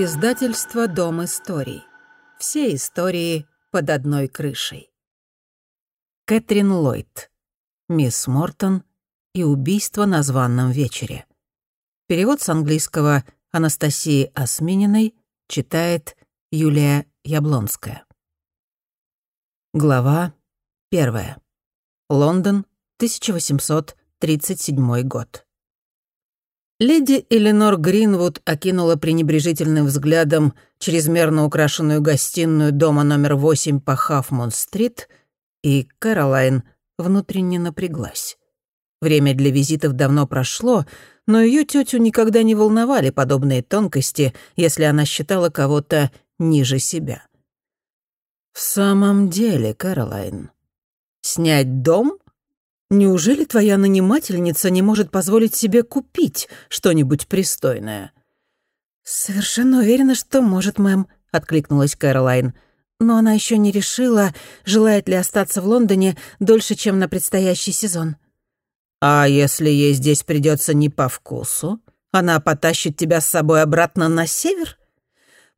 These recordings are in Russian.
Издательство «Дом историй». Все истории под одной крышей. Кэтрин Ллойд. Мисс Мортон и убийство на званном вечере. Перевод с английского Анастасии Осмининой читает Юлия Яблонская. Глава первая. Лондон, 1837 год. Леди Эленор Гринвуд окинула пренебрежительным взглядом чрезмерно украшенную гостиную дома номер 8 по Хафмон-стрит, и Кэролайн внутренне напряглась. Время для визитов давно прошло, но ее тетю никогда не волновали подобные тонкости, если она считала кого-то ниже себя. «В самом деле, Кэролайн, снять дом Неужели твоя нанимательница не может позволить себе купить что-нибудь пристойное?» «Совершенно уверена, что может, мэм», — откликнулась Кэролайн. «Но она еще не решила, желает ли остаться в Лондоне дольше, чем на предстоящий сезон». «А если ей здесь придется не по вкусу, она потащит тебя с собой обратно на север?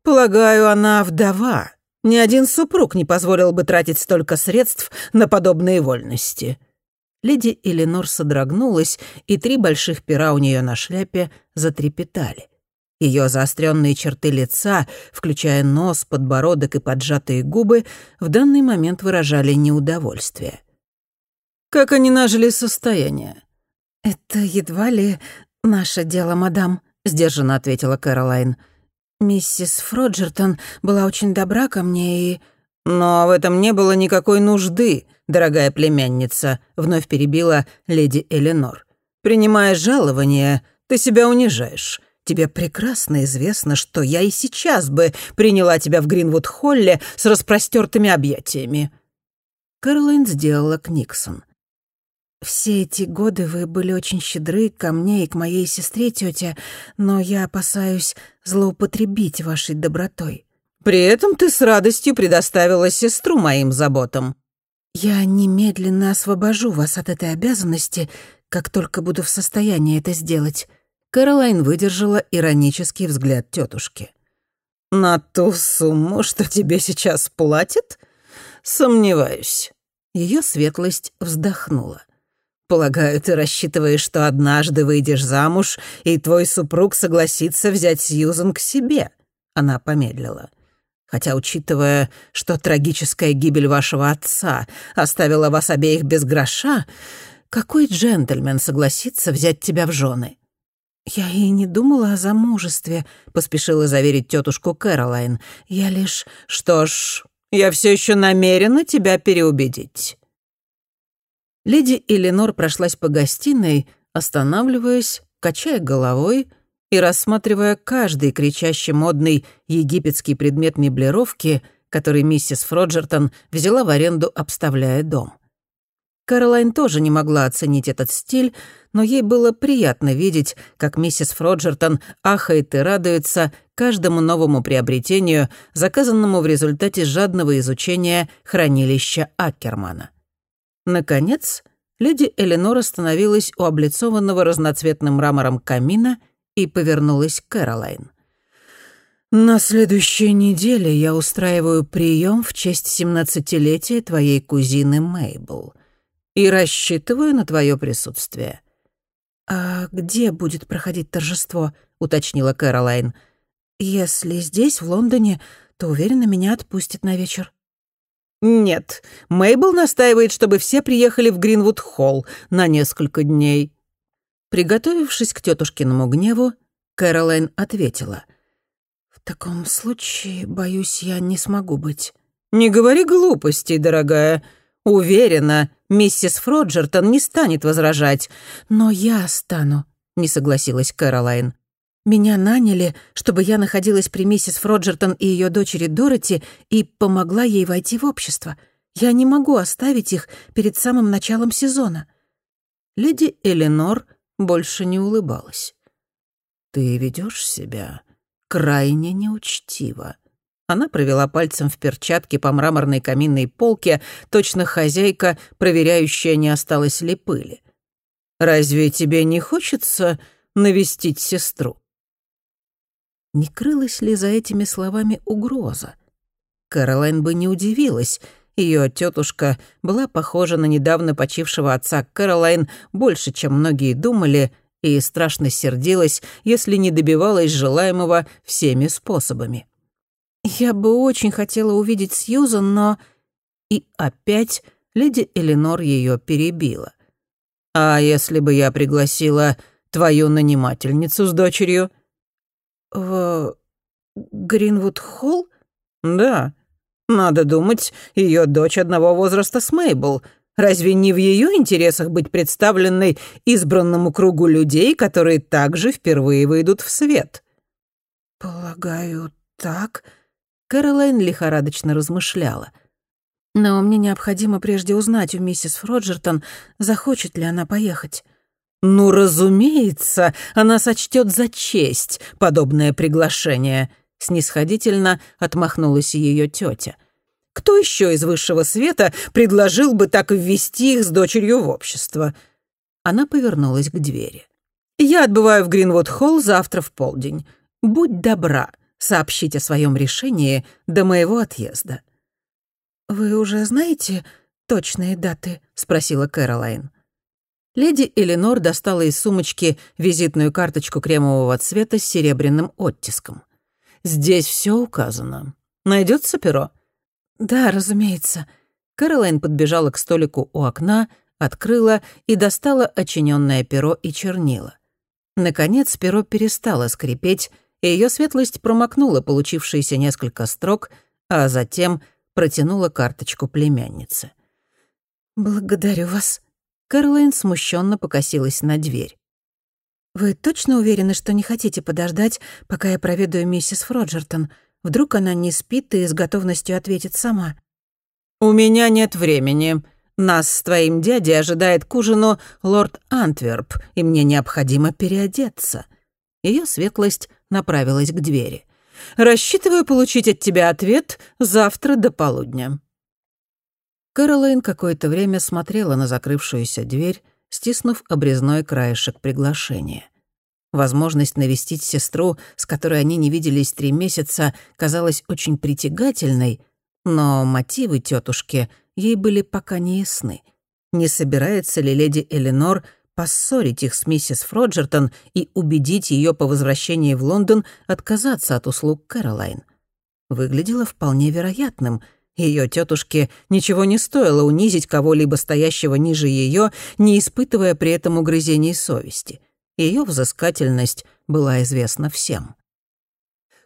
Полагаю, она вдова. Ни один супруг не позволил бы тратить столько средств на подобные вольности». Леди Эленор содрогнулась, и три больших пера у нее на шляпе затрепетали. Ее заостренные черты лица, включая нос, подбородок и поджатые губы, в данный момент выражали неудовольствие. «Как они нажили состояние?» «Это едва ли наше дело, мадам», — сдержанно ответила Кэролайн. «Миссис Фроджертон была очень добра ко мне и...» «Но в этом не было никакой нужды», дорогая племянница», — вновь перебила леди Эленор. «Принимая жалование, ты себя унижаешь. Тебе прекрасно известно, что я и сейчас бы приняла тебя в Гринвуд-холле с распростертыми объятиями». Кэролайн сделала Книксон. «Все эти годы вы были очень щедры ко мне и к моей сестре, тетя, но я опасаюсь злоупотребить вашей добротой». «При этом ты с радостью предоставила сестру моим заботам», «Я немедленно освобожу вас от этой обязанности, как только буду в состоянии это сделать». Каролайн выдержала иронический взгляд тетушки. «На ту сумму, что тебе сейчас платят? Сомневаюсь». Ее светлость вздохнула. «Полагаю, ты рассчитываешь, что однажды выйдешь замуж, и твой супруг согласится взять Сьюзан к себе?» Она помедлила. Хотя, учитывая, что трагическая гибель вашего отца оставила вас обеих без гроша, какой джентльмен согласится взять тебя в жены? «Я и не думала о замужестве», — поспешила заверить тетушку Кэролайн. «Я лишь...» «Что ж, я все еще намерена тебя переубедить». Леди Эленор прошлась по гостиной, останавливаясь, качая головой — и рассматривая каждый кричащий модный египетский предмет меблировки, который миссис Фроджертон взяла в аренду, обставляя дом. Каролайн тоже не могла оценить этот стиль, но ей было приятно видеть, как миссис Фроджертон ахает и радуется каждому новому приобретению, заказанному в результате жадного изучения хранилища Аккермана. Наконец, леди Эленор остановилась у облицованного разноцветным мрамором камина и повернулась к Кэролайн. «На следующей неделе я устраиваю прием в честь семнадцатилетия твоей кузины Мейбл и рассчитываю на твое присутствие». «А где будет проходить торжество?» — уточнила Кэролайн. «Если здесь, в Лондоне, то, уверена, меня отпустят на вечер». «Нет, Мейбл настаивает, чтобы все приехали в Гринвуд-холл на несколько дней». Приготовившись к тетушкиному гневу, Кэролайн ответила. «В таком случае, боюсь, я не смогу быть». «Не говори глупостей, дорогая. Уверена, миссис Фроджертон не станет возражать». «Но я стану», — не согласилась Кэролайн. «Меня наняли, чтобы я находилась при миссис Фроджертон и ее дочери Дороти и помогла ей войти в общество. Я не могу оставить их перед самым началом сезона». Леди Эленор больше не улыбалась. «Ты ведешь себя крайне неучтиво». Она провела пальцем в перчатке по мраморной каминной полке, точно хозяйка, проверяющая, не осталось ли пыли. «Разве тебе не хочется навестить сестру?» Не крылась ли за этими словами угроза? Кэролайн бы не удивилась. Ее тетушка была похожа на недавно почившего отца Кэролайн больше, чем многие думали, и страшно сердилась, если не добивалась желаемого всеми способами. «Я бы очень хотела увидеть Сьюзан, но...» И опять леди Эленор ее перебила. «А если бы я пригласила твою нанимательницу с дочерью?» «В Гринвуд-Холл?» «Да. Надо думать, ее дочь одного возраста с Мейбл. Разве не в ее интересах быть представленной избранному кругу людей, которые также впервые выйдут в свет?» «Полагаю, так...» Кэролайн лихорадочно размышляла. «Но мне необходимо прежде узнать у миссис Фроджертон, захочет ли она поехать». «Ну, разумеется, она сочтет за честь подобное приглашение», — снисходительно отмахнулась ее тетя. «Кто еще из высшего света предложил бы так ввести их с дочерью в общество?» Она повернулась к двери. «Я отбываю в Гринвуд-холл завтра в полдень. Будь добра, сообщить о своем решении до моего отъезда». «Вы уже знаете точные даты?» — спросила Кэролайн. Леди Эленор достала из сумочки визитную карточку кремового цвета с серебряным оттиском. «Здесь все указано. Найдется перо?» «Да, разумеется». Кэролайн подбежала к столику у окна, открыла и достала очиненное перо и чернила. Наконец перо перестало скрипеть, и ее светлость промокнула получившиеся несколько строк, а затем протянула карточку племяннице. «Благодарю вас». Кэролайн смущенно покосилась на дверь. «Вы точно уверены, что не хотите подождать, пока я проведаю миссис Фроджертон? Вдруг она не спит и с готовностью ответит сама?» «У меня нет времени. Нас с твоим дядей ожидает к ужину лорд Антверп, и мне необходимо переодеться». Ее светлость направилась к двери. «Рассчитываю получить от тебя ответ завтра до полудня». Кэролайн какое-то время смотрела на закрывшуюся дверь, стиснув обрезной краешек приглашения. Возможность навестить сестру, с которой они не виделись три месяца, казалась очень притягательной, но мотивы тетушки ей были пока не ясны. Не собирается ли леди Эленор поссорить их с миссис Фроджертон и убедить ее по возвращении в Лондон отказаться от услуг Кэролайн. Выглядело вполне вероятным. Ее тетушке ничего не стоило унизить кого-либо стоящего ниже ее, не испытывая при этом угрызений совести. Ее взыскательность была известна всем.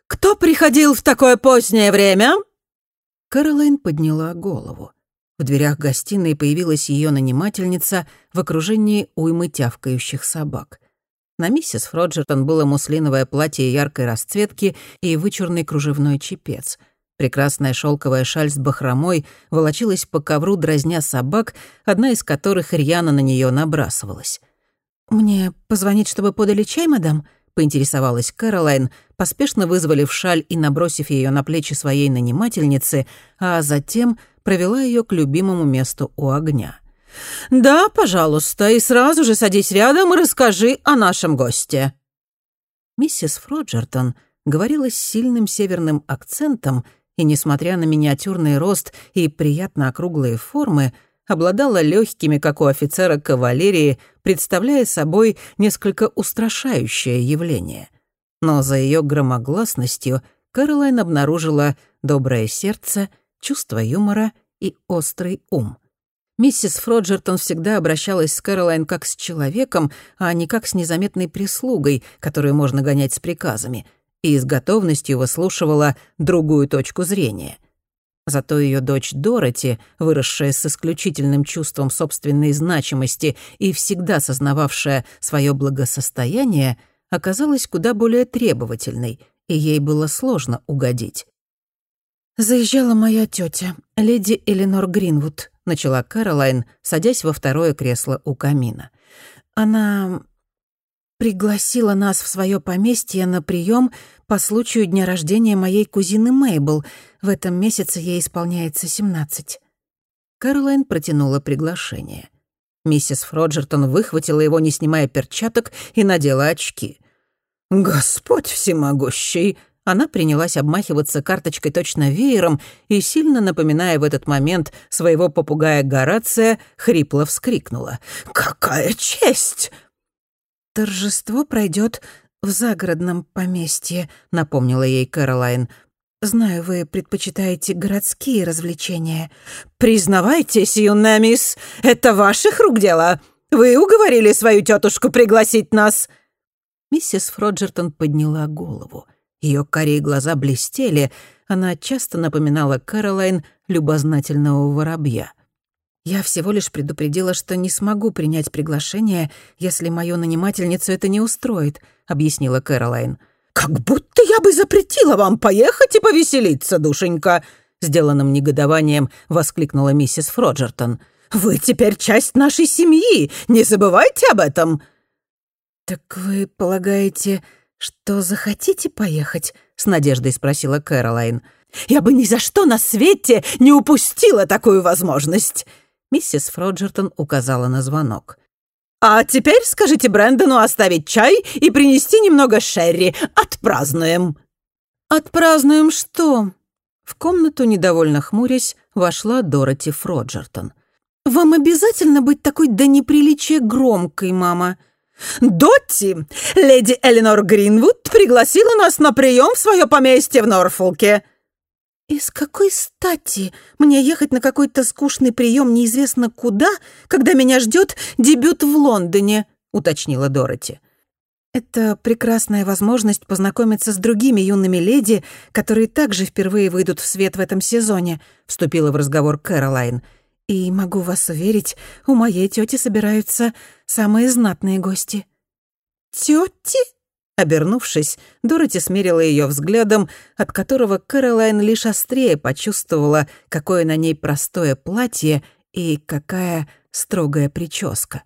«Кто приходил в такое позднее время?» Кэролайн подняла голову. В дверях гостиной появилась ее нанимательница в окружении уймы тявкающих собак. На миссис Фроджертон было муслиновое платье яркой расцветки и вычурный кружевной чепец. Прекрасная шелковая шаль с бахромой волочилась по ковру, дразня собак, одна из которых рьяно на нее набрасывалась. «Мне позвонить, чтобы подали чай, мадам?» — поинтересовалась Кэролайн, поспешно вызволив шаль и набросив ее на плечи своей нанимательницы, а затем провела ее к любимому месту у огня. «Да, пожалуйста, и сразу же садись рядом и расскажи о нашем госте». Миссис Фроджертон говорила с сильным северным акцентом и, несмотря на миниатюрный рост и приятно округлые формы, обладала легкими, как у офицера кавалерии, представляя собой несколько устрашающее явление. Но за ее громогласностью Кэролайн обнаружила доброе сердце — чувство юмора и острый ум. Миссис Фроджертон всегда обращалась с Кэролайн как с человеком, а не как с незаметной прислугой, которую можно гонять с приказами, и с готовностью выслушивала другую точку зрения. Зато ее дочь Дороти, выросшая с исключительным чувством собственной значимости и всегда сознававшая свое благосостояние, оказалась куда более требовательной, и ей было сложно угодить. «Заезжала моя тетя, леди Эленор Гринвуд», — начала Кэролайн, садясь во второе кресло у камина. «Она пригласила нас в свое поместье на прием по случаю дня рождения моей кузины Мейбл. В этом месяце ей исполняется семнадцать». Кэролайн протянула приглашение. Миссис Фроджертон выхватила его, не снимая перчаток, и надела очки. «Господь всемогущий!» Она принялась обмахиваться карточкой точно веером и, сильно напоминая в этот момент своего попугая Горация, хрипло вскрикнула. «Какая честь!» «Торжество пройдет в загородном поместье», — напомнила ей Кэролайн. «Знаю, вы предпочитаете городские развлечения». «Признавайтесь, юная мисс, это ваших рук дело. Вы уговорили свою тетушку пригласить нас?» Миссис Фроджертон подняла голову. Ее карие глаза блестели, она часто напоминала Кэролайн любознательного воробья. «Я всего лишь предупредила, что не смогу принять приглашение, если мою нанимательницу это не устроит», — объяснила Кэролайн. «Как будто я бы запретила вам поехать и повеселиться, душенька!» Сделанным негодованием воскликнула миссис Фроджертон. «Вы теперь часть нашей семьи, не забывайте об этом!» «Так вы полагаете, что захотите поехать?» — с надеждой спросила Кэролайн. «Я бы ни за что на свете не упустила такую возможность!» Миссис Фроджертон указала на звонок. «А теперь скажите Брэндону оставить чай и принести немного шерри. Отпразднуем!» «Отпразднуем что?» В комнату, недовольно хмурясь, вошла Дороти Фроджертон. «Вам обязательно быть такой до неприличия громкой, мама?» «Дотти, леди Эленор Гринвуд пригласила нас на прием в свое поместье в Норфолке». «И с какой стати мне ехать на какой-то скучный прием неизвестно куда, когда меня ждет дебют в Лондоне?» — уточнила Дороти. «Это прекрасная возможность познакомиться с другими юными леди, которые также впервые выйдут в свет в этом сезоне», — вступила в разговор Кэролайн. И могу вас уверить, у моей тети собираются самые знатные гости». «Тети?» Обернувшись, Дороти смерила ее взглядом, от которого Кэролайн лишь острее почувствовала, какое на ней простое платье и какая строгая прическа.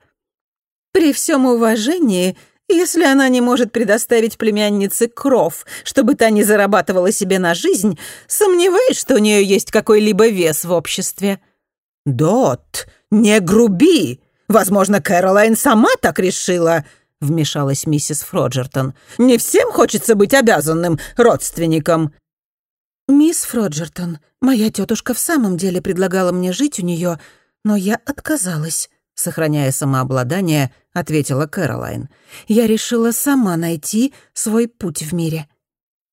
«При всем уважении, если она не может предоставить племяннице кров, чтобы та не зарабатывала себе на жизнь, сомневаюсь, что у нее есть какой-либо вес в обществе». «Дот, не груби! Возможно, Кэролайн сама так решила», — вмешалась миссис Фроджертон. «Не всем хочется быть обязанным родственником». «Мисс Фроджертон, моя тетушка в самом деле предлагала мне жить у нее, но я отказалась», — сохраняя самообладание, ответила Кэролайн. «Я решила сама найти свой путь в мире».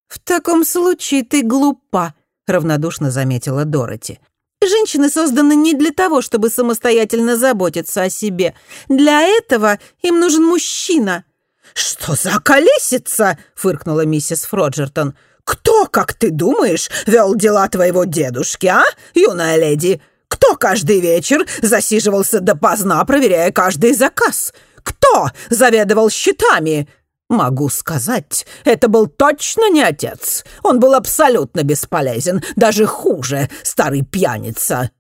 «В таком случае ты глупа», — равнодушно заметила Дороти. Женщины созданы не для того, чтобы самостоятельно заботиться о себе. Для этого им нужен мужчина». «Что за колесица?» — фыркнула миссис Фроджертон. «Кто, как ты думаешь, вел дела твоего дедушки, а, юная леди? Кто каждый вечер засиживался допоздна, проверяя каждый заказ? Кто заведовал счетами? «Могу сказать, это был точно не отец. Он был абсолютно бесполезен, даже хуже, старый пьяница».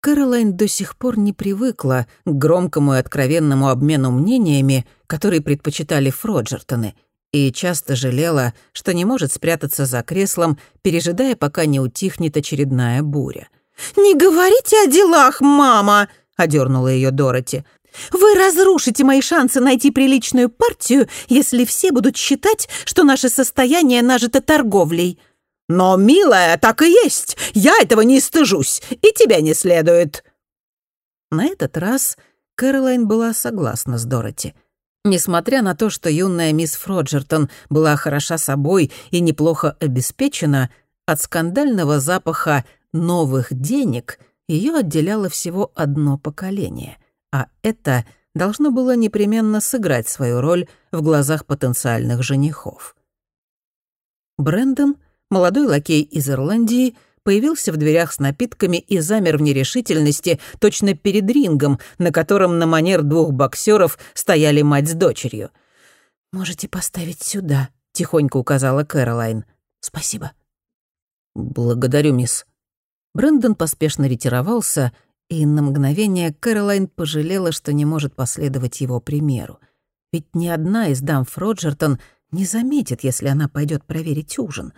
Кэролайн до сих пор не привыкла к громкому и откровенному обмену мнениями, которые предпочитали Фроджертоны, и часто жалела, что не может спрятаться за креслом, пережидая, пока не утихнет очередная буря. «Не говорите о делах, мама!» — одернула ее Дороти. Вы разрушите мои шансы найти приличную партию, если все будут считать, что наше состояние нажито торговлей. Но, милая, так и есть. Я этого не стыжусь, и тебя не следует. На этот раз Кэролайн была согласна с Дороти. Несмотря на то, что юная мисс Фроджертон была хороша собой и неплохо обеспечена, от скандального запаха новых денег ее отделяло всего одно поколение — а это должно было непременно сыграть свою роль в глазах потенциальных женихов. Брэндон, молодой лакей из Ирландии, появился в дверях с напитками и замер в нерешительности точно перед рингом, на котором на манер двух боксеров стояли мать с дочерью. «Можете поставить сюда», — тихонько указала Кэролайн. «Спасибо». «Благодарю, мисс». Брэндон поспешно ретировался, и на мгновение Кэролайн пожалела, что не может последовать его примеру. Ведь ни одна из дам Фроджертон не заметит, если она пойдет проверить ужин.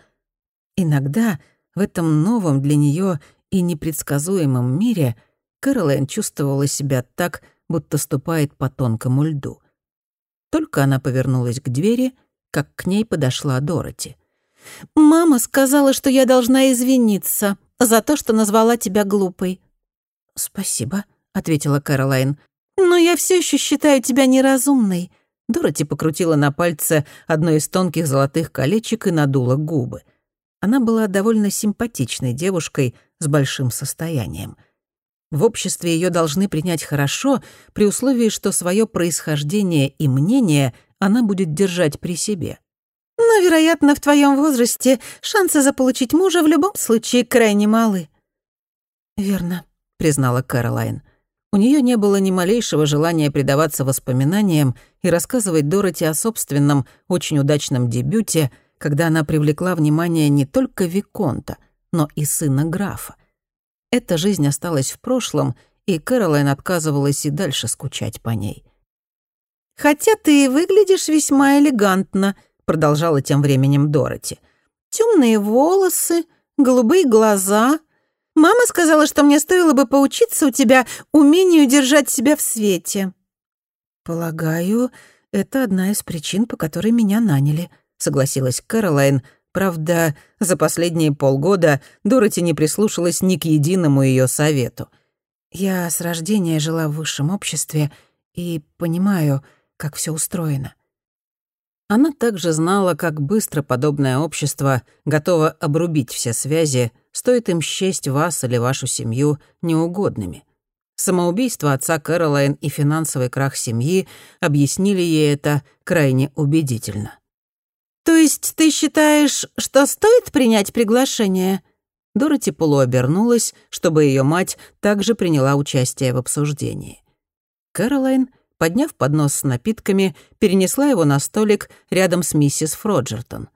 Иногда в этом новом для нее и непредсказуемом мире Кэролайн чувствовала себя так, будто ступает по тонкому льду. Только она повернулась к двери, как к ней подошла Дороти. «Мама сказала, что я должна извиниться за то, что назвала тебя глупой». «Спасибо», — ответила Кэролайн. «Но я все еще считаю тебя неразумной». Дороти покрутила на пальце одно из тонких золотых колечек и надула губы. Она была довольно симпатичной девушкой с большим состоянием. В обществе ее должны принять хорошо при условии, что свое происхождение и мнение она будет держать при себе. Но, вероятно, в твоем возрасте шансы заполучить мужа в любом случае крайне малы. «Верно», — признала Кэролайн. У нее не было ни малейшего желания предаваться воспоминаниям и рассказывать Дороти о собственном, очень удачном дебюте, когда она привлекла внимание не только Виконта, но и сына графа. Эта жизнь осталась в прошлом, и Кэролайн отказывалась и дальше скучать по ней. «Хотя ты выглядишь весьма элегантно», продолжала тем временем Дороти. Темные волосы, голубые глаза. Мама сказала, что мне стоило бы поучиться у тебя умению держать себя в свете». «Полагаю, это одна из причин, по которой меня наняли», — согласилась Кэролайн. Правда, за последние полгода Дороти не прислушалась ни к единому ее совету. «Я с рождения жила в высшем обществе и понимаю, как все устроено. Она также знала, как быстро подобное общество готово обрубить все связи, стоит им счесть вас или вашу семью неугодными. Самоубийство отца Кэролайн и финансовый крах семьи объяснили ей это крайне убедительно. «То есть ты считаешь, что стоит принять приглашение?» Дороти полуобернулась, чтобы ее мать также приняла участие в обсуждении. Кэролайн — подняв поднос с напитками, перенесла его на столик рядом с миссис Фроджертон.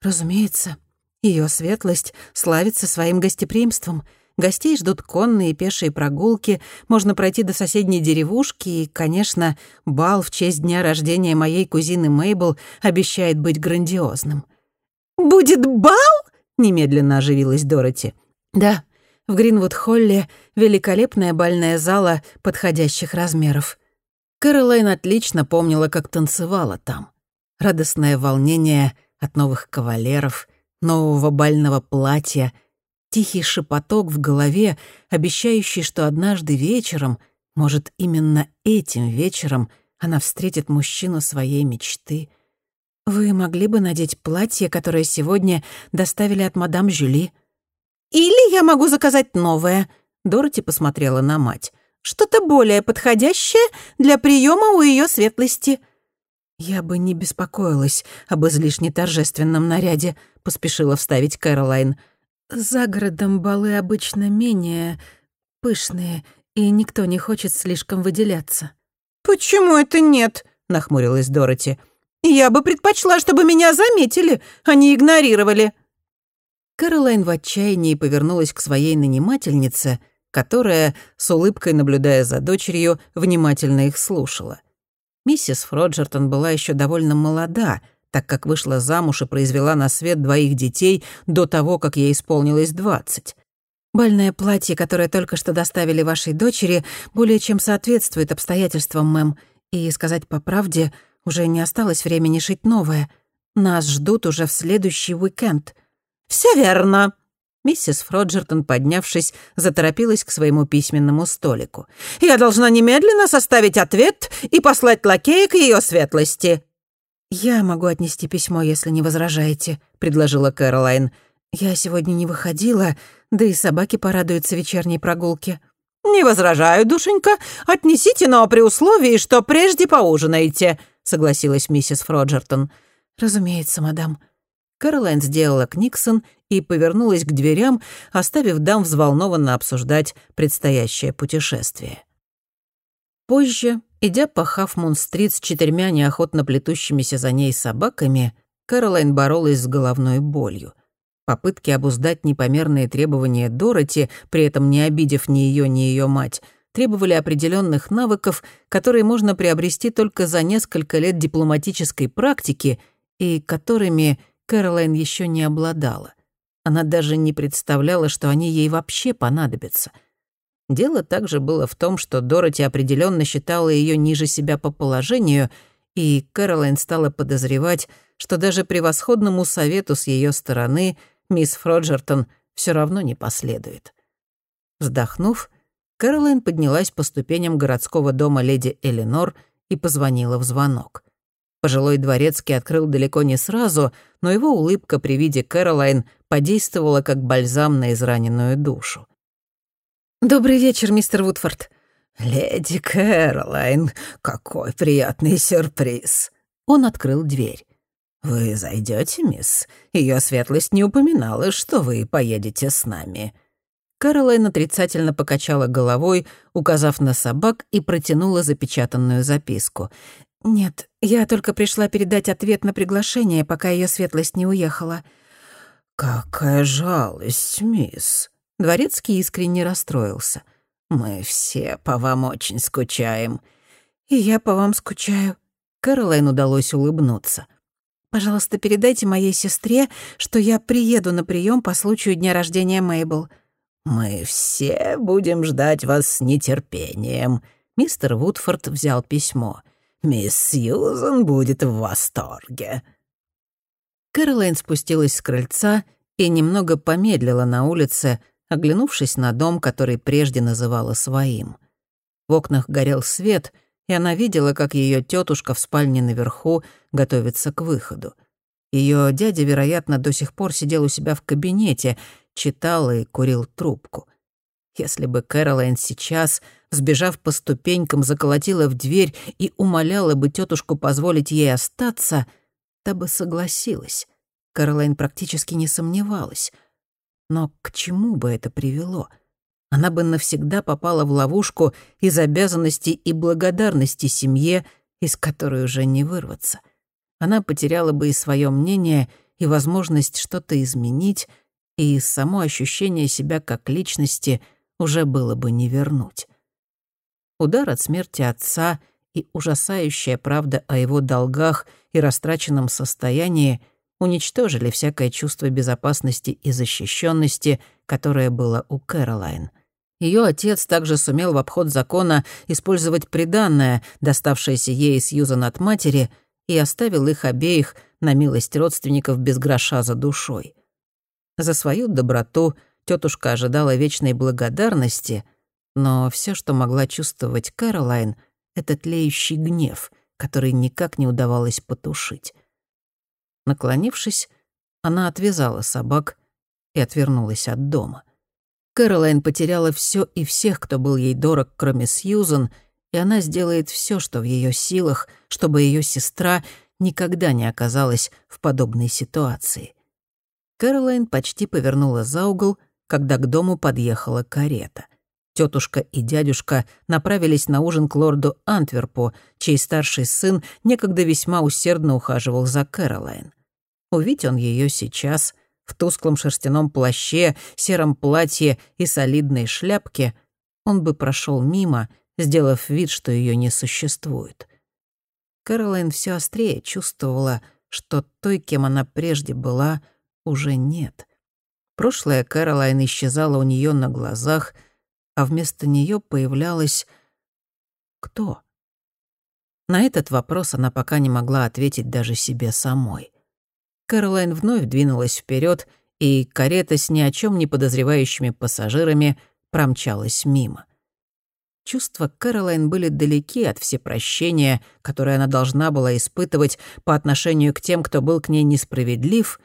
«Разумеется, ее светлость славится своим гостеприимством. Гостей ждут конные и пешие прогулки, можно пройти до соседней деревушки, и, конечно, бал в честь дня рождения моей кузины Мейбл обещает быть грандиозным». «Будет бал?» — немедленно оживилась Дороти. «Да, в Гринвуд-холле великолепная бальная зала подходящих размеров. Кэролайн отлично помнила, как танцевала там. Радостное волнение от новых кавалеров, нового бального платья, тихий шепоток в голове, обещающий, что однажды вечером, может, именно этим вечером, она встретит мужчину своей мечты. «Вы могли бы надеть платье, которое сегодня доставили от мадам Жюли?» «Или я могу заказать новое», — Дороти посмотрела на мать что-то более подходящее для приема у ее светлости». «Я бы не беспокоилась об излишне торжественном наряде», — поспешила вставить Кэролайн. «За городом балы обычно менее пышные, и никто не хочет слишком выделяться». «Почему это нет?» — нахмурилась Дороти. «Я бы предпочла, чтобы меня заметили, а не игнорировали». Кэролайн в отчаянии повернулась к своей нанимательнице — которая, с улыбкой наблюдая за дочерью, внимательно их слушала. Миссис Фроджертон была еще довольно молода, так как вышла замуж и произвела на свет двоих детей до того, как ей исполнилось двадцать. «Бальное платье, которое только что доставили вашей дочери, более чем соответствует обстоятельствам, мэм, и, сказать по правде, уже не осталось времени шить новое. Нас ждут уже в следующий уикенд». «Всё верно», Миссис Фроджертон, поднявшись, заторопилась к своему письменному столику. «Я должна немедленно составить ответ и послать лакея к ее светлости». «Я могу отнести письмо, если не возражаете», — предложила Кэролайн. «Я сегодня не выходила, да и собаки порадуются вечерней прогулке». «Не возражаю, душенька. Отнесите, но при условии, что прежде поужинаете», — согласилась миссис Фроджертон. «Разумеется, мадам». Кэролайн сделала Книксон и повернулась к дверям, оставив дам взволнованно обсуждать предстоящее путешествие. Позже, идя по Хафмун-стрит с четырьмя неохотно плетущимися за ней собаками, Кэролайн боролась с головной болью. Попытки обуздать непомерные требования Дороти, при этом не обидев ни ее, ни ее мать, требовали определенных навыков, которые можно приобрести только за несколько лет дипломатической практики и которыми Кэролайн еще не обладала. Она даже не представляла, что они ей вообще понадобятся. Дело также было в том, что Дороти определенно считала ее ниже себя по положению и Кэролайн стала подозревать, что даже превосходному совету с ее стороны мисс Фроджертон все равно не последует. Вздохнув, Кэролайн поднялась по ступеням городского дома леди Эленор и позвонила в звонок. Пожилой дворецкий открыл далеко не сразу, но его улыбка при виде Кэролайн подействовала как бальзам на израненную душу. «Добрый вечер, мистер Вудфорд». «Леди Кэролайн, какой приятный сюрприз!» Он открыл дверь. «Вы зайдете, мисс? Ее светлость не упоминала, что вы поедете с нами». Кэролайн отрицательно покачала головой, указав на собак, и протянула запечатанную записку. «Нет, я только пришла передать ответ на приглашение, пока ее светлость не уехала». «Какая жалость, мисс!» Дворецкий искренне расстроился. «Мы все по вам очень скучаем». «И я по вам скучаю». Кэролайн удалось улыбнуться. «Пожалуйста, передайте моей сестре, что я приеду на прием по случаю дня рождения Мейбл». «Мы все будем ждать вас с нетерпением». Мистер Вудфорд взял письмо. «Мисс Сьюзен будет в восторге». Кэролайн спустилась с крыльца и немного помедлила на улице, оглянувшись на дом, который прежде называла своим. В окнах горел свет, и она видела, как ее тетушка в спальне наверху готовится к выходу. Ее дядя, вероятно, до сих пор сидел у себя в кабинете, читал и курил трубку. Если бы Кэролайн сейчас, сбежав по ступенькам, заколотила в дверь и умоляла бы тетушку позволить ей остаться, та бы согласилась. Кэролайн практически не сомневалась. Но к чему бы это привело? Она бы навсегда попала в ловушку из обязанностей и благодарности семье, из которой уже не вырваться. Она потеряла бы и свое мнение, и возможность что-то изменить, и само ощущение себя как личности уже было бы не вернуть. Удар от смерти отца и ужасающая правда о его долгах и растраченном состоянии — уничтожили всякое чувство безопасности и защищенности, которое было у Кэролайн. Ее отец также сумел в обход закона использовать приданное, доставшееся ей Сьюзан от матери, и оставил их обеих на милость родственников без гроша за душой. За свою доброту тетушка ожидала вечной благодарности, но все, что могла чувствовать Кэролайн, — это тлеющий гнев, который никак не удавалось потушить. Наклонившись, она отвязала собак и отвернулась от дома. Кэролайн потеряла все и всех, кто был ей дорог, кроме Сьюзан, и она сделает все, что в ее силах, чтобы ее сестра никогда не оказалась в подобной ситуации. Кэролайн почти повернула за угол, когда к дому подъехала карета. Тетушка и дядюшка направились на ужин к лорду Антверпу, чей старший сын некогда весьма усердно ухаживал за Кэролайн. Увидь он ее сейчас в тусклом шерстяном плаще, сером платье и солидной шляпке, он бы прошел мимо, сделав вид, что ее не существует. Кэролайн все острее чувствовала, что той, кем она прежде была, уже нет. Прошлое Кэролайн исчезала у нее на глазах, а вместо нее появлялась... Кто? На этот вопрос она пока не могла ответить даже себе самой. Кэролайн вновь двинулась вперед, и карета с ни о чем не подозревающими пассажирами промчалась мимо. Чувства Кэролайн были далеки от всепрощения, которое она должна была испытывать по отношению к тем, кто был к ней несправедлив,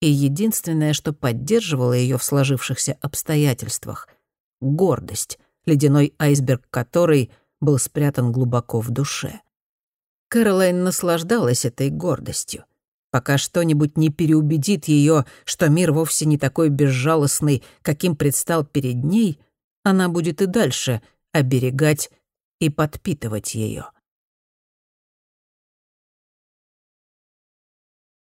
и единственное, что поддерживало ее в сложившихся обстоятельствах — гордость, ледяной айсберг которой был спрятан глубоко в душе. Кэролайн наслаждалась этой гордостью — пока что-нибудь не переубедит ее, что мир вовсе не такой безжалостный, каким предстал перед ней, она будет и дальше оберегать и подпитывать ее.